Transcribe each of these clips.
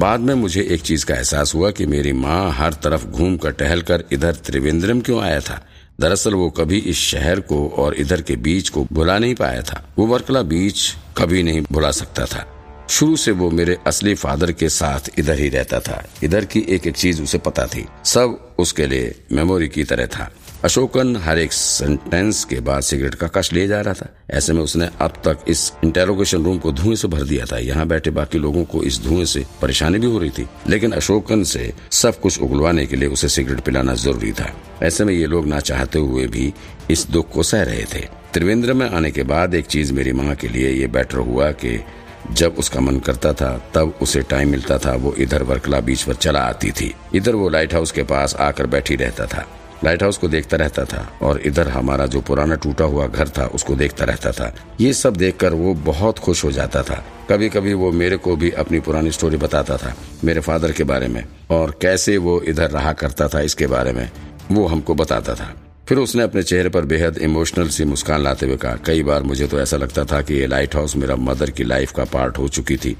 बाद में मुझे एक चीज़ का एहसास हुआ कि मेरी माँ हर तरफ़ घूम कर टहल कर इधर त्रिवेंद्रम क्यों आया था? दरअसल वो कभी इस शहर को और इधर के बीच को भुला नहीं पाया था। वो वर्कला बीच कभी नहीं भुला सकता था। शुरू से वो मेरे असली फादर के साथ इधर ही रहता था। इधर की एक एक चीज़ उसे पता थी। सब उसके लिए मेमोरी की तरह था। अशोकन हर एक सेंटेंस के बाद सिगरेट का कश ले जा रहा था। ऐसे में उसने अब तक इस इंटेरोगेशन रूम को धुएँ से भर दिया था। यहाँ बैठे बाकी लोगों को इस धुएँ से परेशानी भी हो रही थी। लेकिन अशोकन से सब कुछ उगलवाने के लिए उसे सिगरेट पिलाना ज़रूरी था। ऐसे में ये लोग ना चाहते हुए भी इस दुख को सह रहे थे। त्रिवेंद्र में आने के बाद एक चीज़ मेरी माँ के लिए ये बेटर हुआ कि जब उसका मन करता था, तब उसे टाइम मिलता था। वो इधर वर्कला बीच पर चला आती थी। इधर वो लाइट हाउस के पास आकर बैठी रहता था। लाइट हाउस को देखता रहता था और इधर हमारा जो पुराना टूटा हुआ घर था, उसको देखता रहता था। ये सब देखकर वो बहुत खुश हो जाता था। कभी कभी वो मेरे को भी अपनी पुरानी स्टोरी बताता था, मेरे फादर के बारे में, और कैसे वो इधर रहा करता था इसके बारे में वो हमको बताता था। फिर उसने अपने चेहरे पर बेहद इमोशनल सी मुस्कान लाते हुए कहा, कई बार मुझे तो ऐसा लगता था कि ये लाइट हाउस मेरा मदर की लाइफ का पार्ट हो चुकी थी।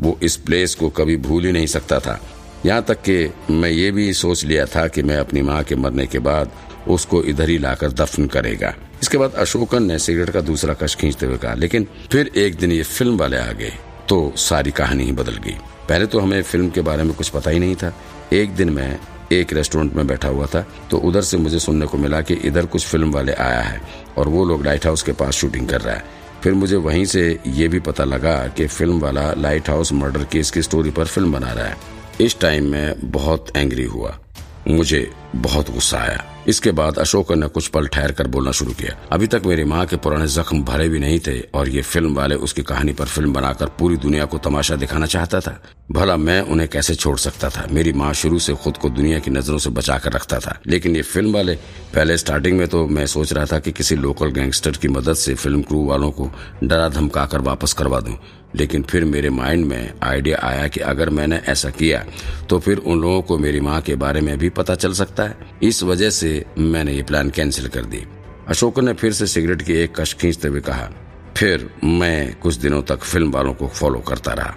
वो इस प्लेस को कभी भूल ही नहीं सकता था। यहाँ तक कि मैं ये भी सोच लिया था कि मैं अपनी माँ के मरने के बाद उसको इधर ही लाकर दफन करेगा। इसके बाद अशोकन ने सिगरेट का दूसरा कश खींचते हुए कहा, लेकिन फिर एक दिन ये फ़िल्म वाले आ गए तो सारी कहानी ही बदल गई। पहले तो हमें फ़िल्म के बारे में कुछ पता ही नहीं था। एक दिन मैं एक रेस्टोरेंट में बैठा हुआ था तो उधर से मुझे सुनने को मिला कि इधर कुछ फ़िल्म वाले आया है और वो लोग लाइट हाउस के पास शूटिंग कर रहा है। फिर मुझे वहीं से ये भी पता लगा कि फ़िल्म वाला लाइट हाउस मर्डर केस की स्टोरी पर फ़िल्म बना रहा है। इस टाइम में बहुत एंग्री हुआ। मुझे बहुत गुस्सा आया। इसके बाद अशोक ने कुछ पल ठहर कर बोलना शुरू किया। अभी तक मेरी माँ के पुराने जख्म भरे भी नहीं थे और ये फ़िल्म वाले उसकी कहानी पर फ़िल्म बनाकर पूरी दुनिया को तमाशा दिखाना चाहता था। भला मैं उन्हें कैसे छोड़ सकता था? मेरी माँ शुरू से खुद को दुनिया की नज़रों से बचा कर रखता था। लेकिन ये फ़िल्म वाले, पहले स्टार्टिंग में तो मैं सोच रहा था कि किसी लोकल गैंगस्टर की मदद से फ़िल्म क्रू वालों को डरा धमका कर वापस करवा दूँ। लेकिन फिर मेरे माइंड में आइडिया आया कि अगर मैंने ऐसा किया तो फिर उन लोगों को मेरी माँ के बारे में भी पता चल सकता है। इस वजह से मैंने ये प्लान कैंसिल कर दी अशोक ने फिर से सिगरेट की एक कश खींचते हुए कहा, फिर मैं कुछ दिनों तक फ़िल्म वालों को फॉलो करता रहा।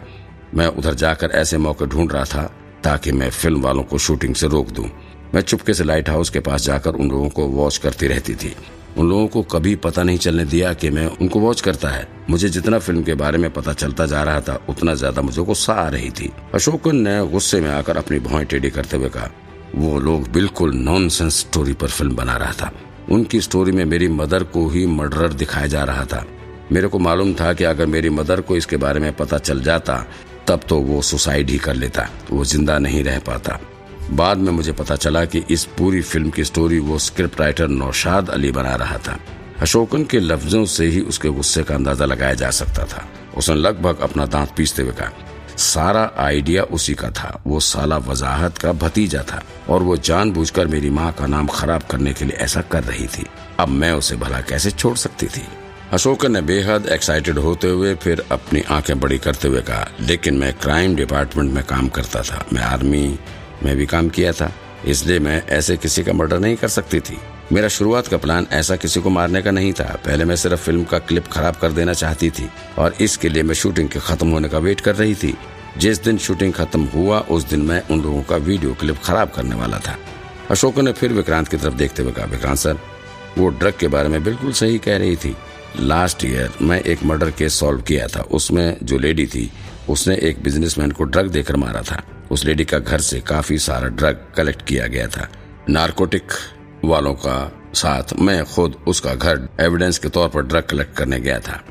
मैं उधर जाकर ऐसे मौके ढूंढ रहा था ताकि मैं फ़िल्म वालों को शूटिंग से रोक दूँ। मैं चुपके से लाइट हाउस के पास जाकर उन लोगों को वॉच करती रहती थी। उन लोगों को कभी पता नहीं चलने दिया कि मैं उनको वॉच करता है। मुझे जितना फ़िल्म के बारे में पता चलता जा रहा था, उतना ज़्यादा मुझे गुस्सा आ रही थी। अशोकन ने गुस्से में आकर अपनी भौएँ टेढ़ी करते हुए कहा, वो लोग बिल्कुल नॉनसेंस स्टोरी पर फ़िल्म बना रहा था। उनकी स्टोरी में मेरी मदर को ही मर्डरर दिखाया जा रहा था। मेरे को मालूम था कि अगर मेरी मदर को इसके बारे में पता चल जाता, तब तो वो सुसाइड ही कर लेता। वो ज़िंदा नहीं रह पाता। बाद में मुझे पता चला कि इस पूरी फ़िल्म की स्टोरी वो स्क्रिप्ट राइटर नौशाद अली बना रहा था। अशोकन के लफ्जों से ही उसके गुस्से का अंदाज़ा लगाया जा सकता था। उसने लगभग अपना दांत पीसते हुए कहा, सारा आइडिया उसी का था। वो साला वजाहत का भतीजा था और वो जानबूझकर मेरी माँ का नाम खराब करने के लिए ऐसा कर रही थी। अब मैं उसे भला कैसे छोड़ सकती थी? अशोक ने बेहद एक्साइटेड होते हुए फिर अपनी आँखें बड़ी करते हुए कहा, लेकिन मैं क्राइम डिपार्टमेंट में काम करता था। मैं आर्मी में भी काम किया था, इसलिए मैं ऐसे किसी का मर्डर नहीं कर सकती थी। मेरा शुरुआत का प्लान ऐसा किसी को मारने का नहीं था। पहले मैं सिर्फ़ फ़िल्म का क्लिप खराब कर देना चाहती थी और इसके लिए मैं शूटिंग के खत्म होने का वेट कर रही थी। जिस दिन शूटिंग खत्म हुआ, उस दिन मैं उन लोगों का वीडियो क्लिप खराब करने वाला था। अशोक ने फिर विक्रांत की तरफ़ देखते हुए कहा, विक्रांत सर, वो ड्रग के बारे में बिल्कुल सही कह रही थी। लास्ट ईयर मैं एक मर्डर केस सॉल्व किया था। उसमें जो लेडी थी उसने एक बिजनेसमैन को ड्रग देकर मारा था। उस लेडी का घर से काफ़ी सारा ड्रग कलेक्ट किया गया था। नार्कोटिक वालों का साथ मैं खुद उसका घर एविडेंस के तौर पर ड्रग कलेक्ट करने गया था।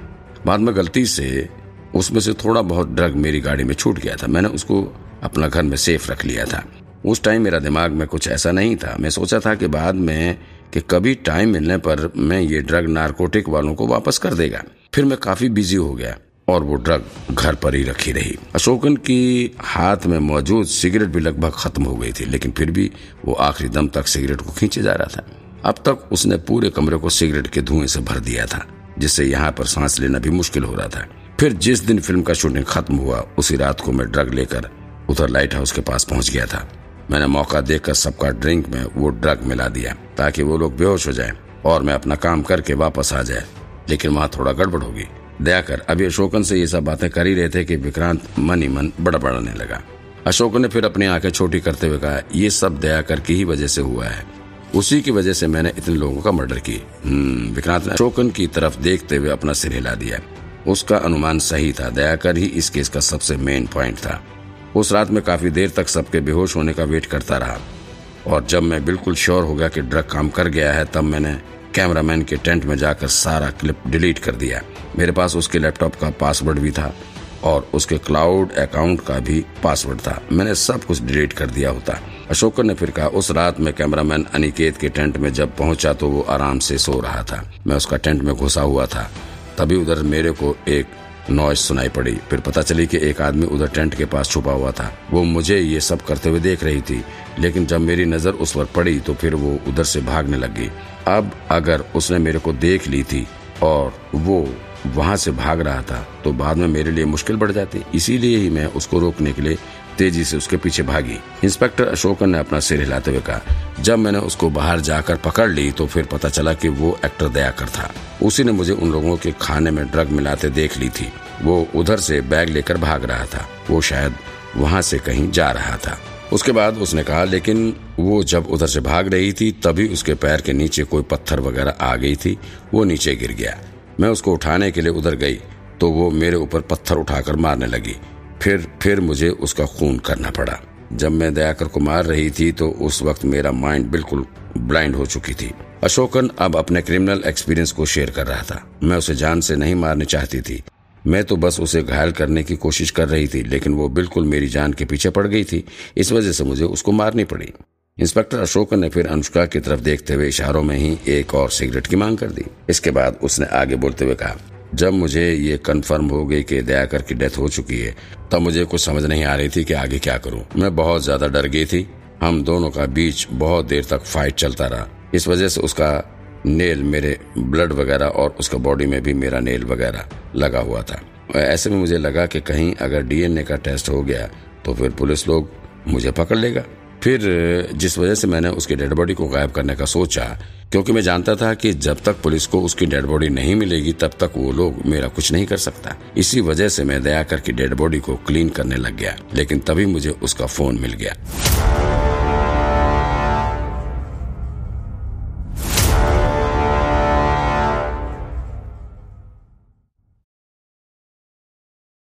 बाद में गलती से उसमें से थोड़ा बहुत ड्रग मेरी गाड़ी में छूट गया था। मैंने उसको अपना घर में सेफ़ रख लिया था। उस टाइम मेरा दिमाग में कुछ ऐसा नहीं था। मैं सोचा था कि बाद में कि कभी टाइम मिलने पर मैं ये ड्रग नारकोटिक वालों को वापस कर देगा। फिर मैं काफ़ी बिज़ी हो गया। और वो ड्रग घर पर ही रखी रही। अशोकन की हाथ में मौजूद सिगरेट भी लगभग खत्म हो गई थी, लेकिन फिर भी वो आखिरी दम तक सिगरेट को खींचे जा रहा था। अब तक उसने पूरे कमरे को सिगरेट के धुएँ से भर दिया था, जिससे यहाँ पर सांस लेना भी मुश्किल हो रहा था। फिर जिस दिन फ़िल्म का शूटिंग खत्म हुआ, उसी रात को मैं ड्रग लेकर उधर लाइट हाउस के पास पहुँच गया था। मैंने मौका देखकर सबका ड्रिंक में वो ड्रग मिला दिया, ताकि वो लोग बेहोश हो जाए और मैं अपना काम करके वापस आ जाए, लेकिन वहाँ थोड़ा गड़बड़ होगी। दया कर अभी अशोकन से ये सब बातें कर ही रहे थे कि विक्रांत मन ही मन बड़ा बढ़ने लगा। अशोक ने फिर अपनी आँखें छोटी करते हुए कहा ये सब दयाकर की ही वजह से हुआ है। उसी की वजह से मैंने इतने लोगों का मर्डर की। हम्म, विक्रांत ने अशोकन की तरफ़ देखते हुए अपना सिर हिला दिया। उसका अनुमान सही था दयाकर ही इस केस का सबसे मेन पॉइंट था। उस रात में काफ़ी देर तक सबके बेहोश होने का वेट करता रहा। और जब मैं बिल्कुल श्योर हो गया कि ड्रग काम कर गया है तब मैंने कैमरामैन के टेंट में जाकर सारा क्लिप डिलीट कर दिया। मेरे पास उसके लैपटॉप का पासवर्ड भी था और उसके क्लाउड अकाउंट का भी पासवर्ड था। मैंने सब कुछ डिलीट कर दिया होता। अशोकन ने फिर कहा, उस रात में कैमरामैन अनिकेत के टेंट में जब पहुँचा तो वो आराम से सो रहा था। मैं उसका टेंट में घुसा हुआ था। तभी उधर मेरे को एक नॉइज़ सुनाई पड़ी। फिर पता चली कि एक आदमी उधर टेंट के पास छुपा हुआ था। वो मुझे ये सब करते हुए देख रही थी, लेकिन जब मेरी नज़र उस पर पड़ी तो फिर वो उधर से भागने लग। गई अब अगर उसने मेरे को देख ली थी और वो वहाँ से भाग रहा था तो बाद में मेरे लिए मुश्किल बढ़ जाती। इसीलिए ही मैं उसको रोकने के लिए तेज़ी से उसके पीछे भागी। इंस्पेक्टर अशोकन ने अपना सिर हिलाते हुए कहा, जब मैंने उसको बाहर जाकर पकड़ ली तो फिर पता चला कि वो एक्टर दयाकर था। उसी ने मुझे उन लोगों के खाने में ड्रग मिलाते देख ली थी। वो उधर से बैग लेकर भाग रहा था। वो शायद वहाँ से कहीं जा रहा था। उसके बाद उसने कहा, लेकिन वो जब उधर से भाग रही थी, तभी उसके पैर के नीचे कोई पत्थर वगैरह आ गई थी। वो नीचे गिर गया। मैं उसको उठाने के लिए उधर गई तो वो मेरे ऊपर पत्थर उठाकर मारने लगी। फिर फिर मुझे उसका खून करना पड़ा। जब मैं दयाकर को मार रही थी तो उस वक्त मेरा माइंड बिल्कुल ब्लाइंड हो चुकी थी। अशोकन अब अपने क्रिमिनल एक्सपीरियंस को शेयर कर रहा था। मैं उसे जान से नहीं मारनी चाहती थी। मैं तो बस उसे घायल करने की कोशिश कर रही थी, लेकिन वो बिल्कुल मेरी जान के पीछे पड़ गई थी। इस वजह से मुझे उसको मारनी पड़ी। इंस्पेक्टर अशोक ने फिर अनुष्का की तरफ़ देखते हुए इशारों में ही एक और सिगरेट की मांग कर दी। इसके बाद उसने आगे बोलते हुए कहा जब मुझे ये कंफर्म हो गई कि दयाकर की डेथ हो चुकी है, तब मुझे कुछ समझ नहीं आ रही थी कि आगे क्या करूँ। मैं बहुत ज़्यादा डर गई थी। हम दोनों का बीच बहुत देर तक फाइट चलता रहा। इस वजह से उसका नेल मेरे ब्लड वगैरह और उसका बॉडी में भी मेरा नेल वगैरह लगा हुआ था। ऐसे में मुझे लगा कि कहीं अगर डीएनए का टेस्ट हो गया तो फिर पुलिस लोग मुझे पकड़ लेगा। फिर, जिस वजह से मैंने उसकी डेड बॉडी को गायब करने का सोचा, क्योंकि मैं जानता था कि जब तक पुलिस को उसकी डेड बॉडी नहीं मिलेगी, तब तक वो लोग मेरा कुछ नहीं कर सकता। इसी वजह से मैं दया करके डेड बॉडी को क्लीन करने लग गया, लेकिन तभी मुझे उसका फ़ोन मिल गया।